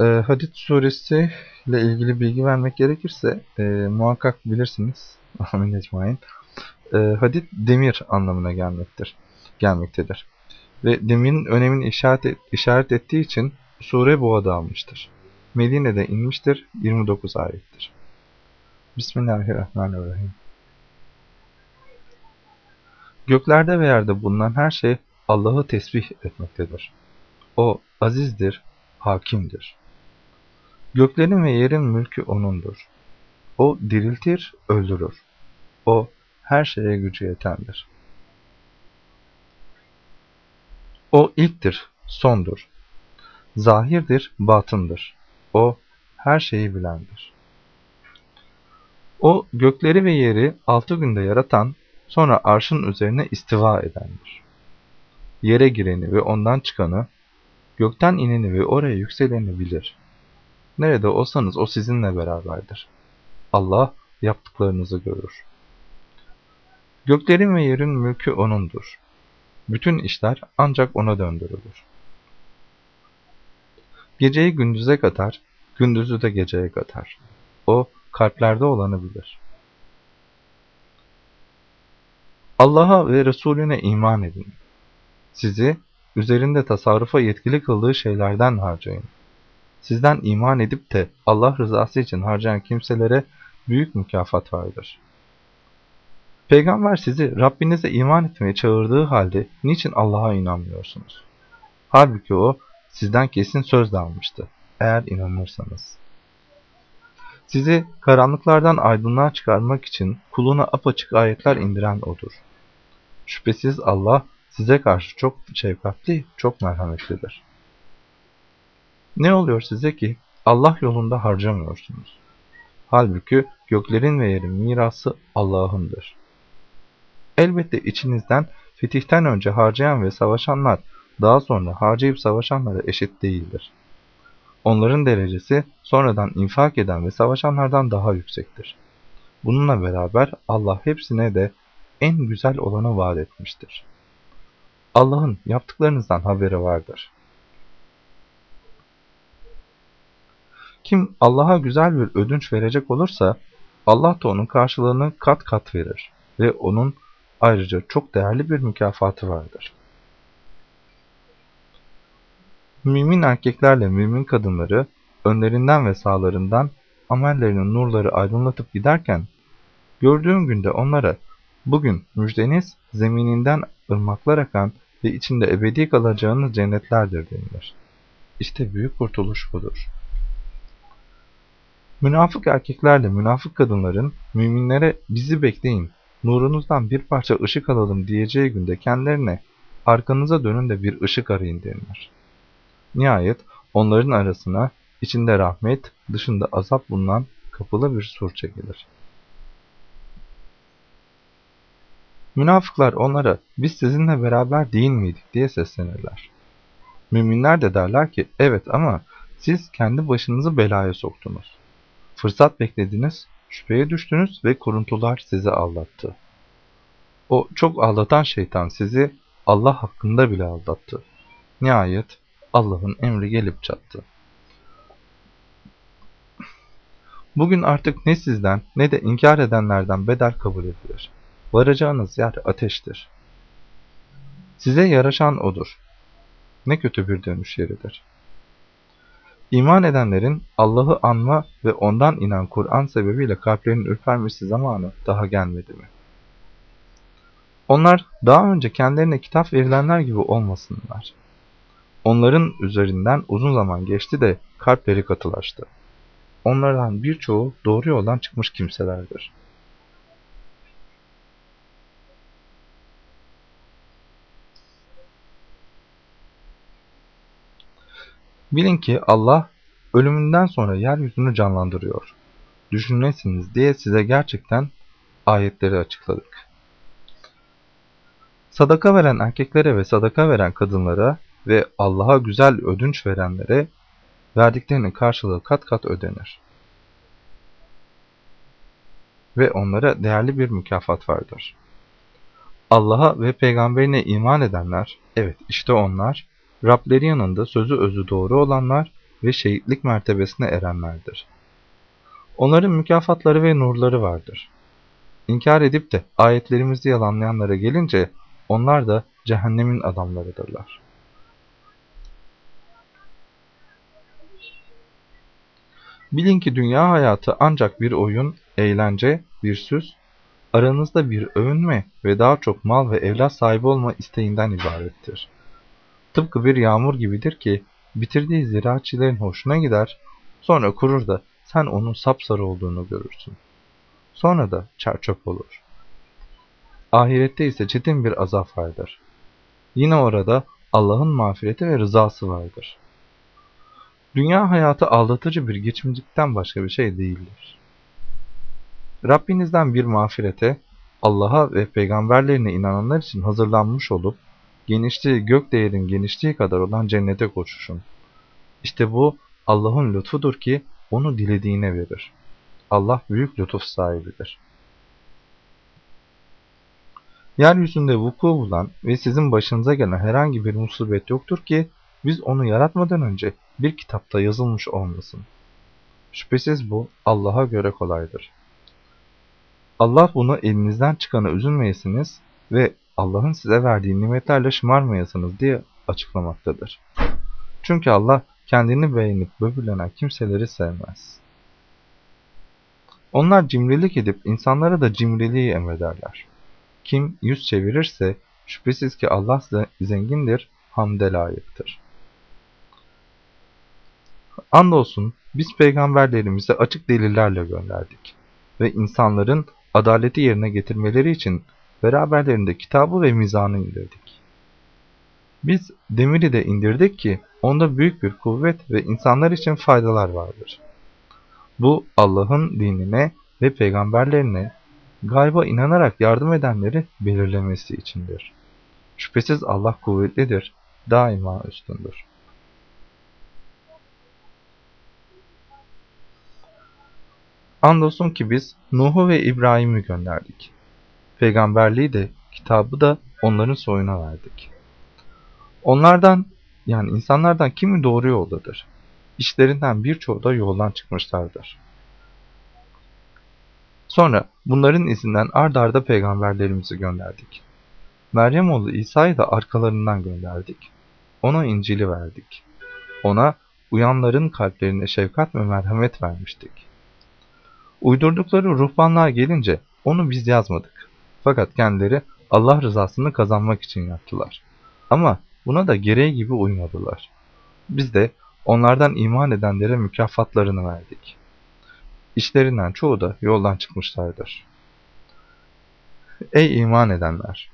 e, Hadid suresi ile ilgili bilgi vermek gerekirse e, muhakkak bilirsiniz. Amin ecmain. E, hadid demir anlamına gelmektir, gelmektedir. Ve demirin önemini işaret, et, işaret ettiği için sure bu adı almıştır. Medine'de inmiştir, 29 ayettir. Bismillahirrahmanirrahim. Göklerde ve yerde bulunan her şey Allah'ı tesbih etmektedir. O azizdir, hakimdir. Göklerin ve yerin mülkü O'nundur. O diriltir, öldürür. O her şeye gücü yetendir. O ilktir, sondur. Zahirdir, batındır. O her şeyi bilendir. O gökleri ve yeri altı günde yaratan, sonra arşın üzerine istiva edendir. Yere gireni ve ondan çıkanı, gökten ineni ve oraya yükseleni bilir. Nerede olsanız o sizinle beraberdir. Allah yaptıklarınızı görür. Göklerin ve yerin mülkü O'nundur. Bütün işler ancak O'na döndürülür. Geceyi gündüze katar, gündüzü de geceye katar. O kalplerde olanı bilir. Allah'a ve Resulüne iman edin. Sizi üzerinde tasarrufa yetkili kıldığı şeylerden harcayın. Sizden iman edip de Allah rızası için harcayan kimselere büyük mükafat vardır. Peygamber sizi Rabbinize iman etmeye çağırdığı halde niçin Allah'a inanmıyorsunuz? Halbuki o sizden kesin söz de almıştı. Eğer inanırsanız. Sizi karanlıklardan aydınlığa çıkarmak için kuluna apaçık ayetler indiren O'dur. Şüphesiz Allah size karşı çok şefkatli, çok merhametlidir. Ne oluyor size ki Allah yolunda harcamıyorsunuz? Halbuki göklerin ve yerin mirası Allah'ındır. Elbette içinizden fetihten önce harcayan ve savaşanlar daha sonra harcayıp savaşanlara eşit değildir. Onların derecesi sonradan infak eden ve savaşanlardan daha yüksektir. Bununla beraber Allah hepsine de en güzel olanı vaat etmiştir. Allah'ın yaptıklarınızdan haberi vardır. Kim Allah'a güzel bir ödünç verecek olursa Allah da onun karşılığını kat kat verir ve onun ayrıca çok değerli bir mükafatı vardır. Mümin erkeklerle mümin kadınları önlerinden ve sağlarından amellerinin nurları aydınlatıp giderken gördüğün günde onlara bugün müjdeniz zemininden ırmaklar akan ve içinde ebedi kalacağınız cennetlerdir denilir. İşte büyük kurtuluş budur. Münafık erkeklerle münafık kadınların müminlere bizi bekleyin, nurunuzdan bir parça ışık alalım diyeceği günde kendilerine arkanıza dönün de bir ışık arayın denilir. Nihayet onların arasına içinde rahmet, dışında azap bulunan kapılı bir sur çekilir. Münafıklar onlara biz sizinle beraber değil miydik diye seslenirler. Müminler de derler ki evet ama siz kendi başınızı belaya soktunuz. Fırsat beklediniz, şüpheye düştünüz ve kuruntular sizi aldattı. O çok aldatan şeytan sizi Allah hakkında bile aldattı. Nihayet Allah'ın emri gelip çattı. Bugün artık ne sizden ne de inkar edenlerden bedel kabul edilir. Varacağınız yer ateştir. Size yaraşan odur. Ne kötü bir dönüş yeridir. İman edenlerin Allah'ı anma ve ondan inen Kur'an sebebiyle kalplerinin ürpermesi zamanı daha gelmedi mi? Onlar daha önce kendilerine kitap verilenler gibi olmasınlar. Onların üzerinden uzun zaman geçti de kalpleri katılaştı. Onlardan birçoğu doğru yoldan çıkmış kimselerdir. Bilin ki Allah ölümünden sonra yeryüzünü canlandırıyor. Düşünesiniz diye size gerçekten ayetleri açıkladık. Sadaka veren erkeklere ve sadaka veren kadınlara ve Allah'a güzel ödünç verenlere verdiklerinin karşılığı kat kat ödenir. Ve onlara değerli bir mükafat vardır. Allah'a ve peygamberine iman edenler, evet işte onlar, Rableri yanında sözü özü doğru olanlar ve şehitlik mertebesine erenlerdir. Onların mükafatları ve nurları vardır. İnkar edip de ayetlerimizi yalanlayanlara gelince onlar da cehennemin adamlarıdırlar. Bilin ki dünya hayatı ancak bir oyun, eğlence, bir süs, aranızda bir övünme ve daha çok mal ve evlat sahibi olma isteğinden ibarettir. Tıpkı bir yağmur gibidir ki bitirdiği ziraatçilerin hoşuna gider, sonra kurur da sen onun sapsarı olduğunu görürsün. Sonra da çerçöp olur. Ahirette ise çetin bir azap vardır. Yine orada Allah'ın mağfireti ve rızası vardır. Dünya hayatı aldatıcı bir geçimcilikten başka bir şey değildir. Rabbinizden bir mağfirete, Allah'a ve peygamberlerine inananlar için hazırlanmış olup, genişliği gök değerin genişliği kadar olan cennete koşuşun. İşte bu Allah'ın lütfudur ki onu dilediğine verir. Allah büyük lütuf sahibidir. Yeryüzünde vuku bulan ve sizin başınıza gelen herhangi bir musibet yoktur ki biz onu yaratmadan önce bir kitapta yazılmış olmasın. Şüphesiz bu Allah'a göre kolaydır. Allah bunu elinizden çıkana üzülmeyesiniz ve Allah'ın size verdiği nimetlerle şımarmayasınız diye açıklamaktadır. Çünkü Allah kendini beğenip böbürlenen kimseleri sevmez. Onlar cimrilik edip insanlara da cimriliği emrederler. Kim yüz çevirirse şüphesiz ki Allah zengindir, hamde layıktır. Andolsun biz peygamberlerimize açık delillerle gönderdik ve insanların adaleti yerine getirmeleri için beraberlerinde kitabı ve mizanı indirdik. Biz demiri de indirdik ki onda büyük bir kuvvet ve insanlar için faydalar vardır. Bu Allah'ın dinine ve peygamberlerine gayba inanarak yardım edenleri belirlemesi içindir. Şüphesiz Allah kuvvetlidir, daima üstündür. Andolsun ki biz Nuh'u ve İbrahim'i gönderdik. Peygamberliği de, kitabı da onların soyuna verdik. Onlardan, yani insanlardan kimi doğru yoldadır. İşlerinden birçoğu da yoldan çıkmışlardır. Sonra bunların izinden ard arda peygamberlerimizi gönderdik. Meryem oğlu İsa'yı da arkalarından gönderdik. Ona İncil'i verdik. Ona uyanların kalplerine şefkat ve merhamet vermiştik. Uydurdukları ruhbanlığa gelince onu biz yazmadık. Fakat kendileri Allah rızasını kazanmak için yaptılar. Ama buna da gereği gibi uymadılar. Biz de onlardan iman edenlere mükafatlarını verdik. İşlerinden çoğu da yoldan çıkmışlardır. Ey iman edenler!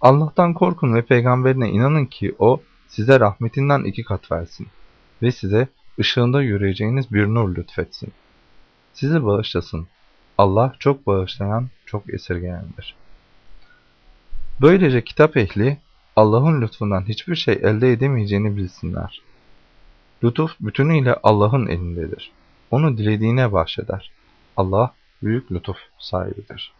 Allah'tan korkun ve peygamberine inanın ki o size rahmetinden iki kat versin ve size ışığında yürüyeceğiniz bir nur lütfetsin. Sizi bağışlasın. Allah çok bağışlayan, çok esirgeyendir. Böylece kitap ehli Allah'ın lütfundan hiçbir şey elde edemeyeceğini bilsinler. Lütuf bütünüyle Allah'ın elindedir. Onu dilediğine bahşeder. Allah büyük lütuf sahibidir.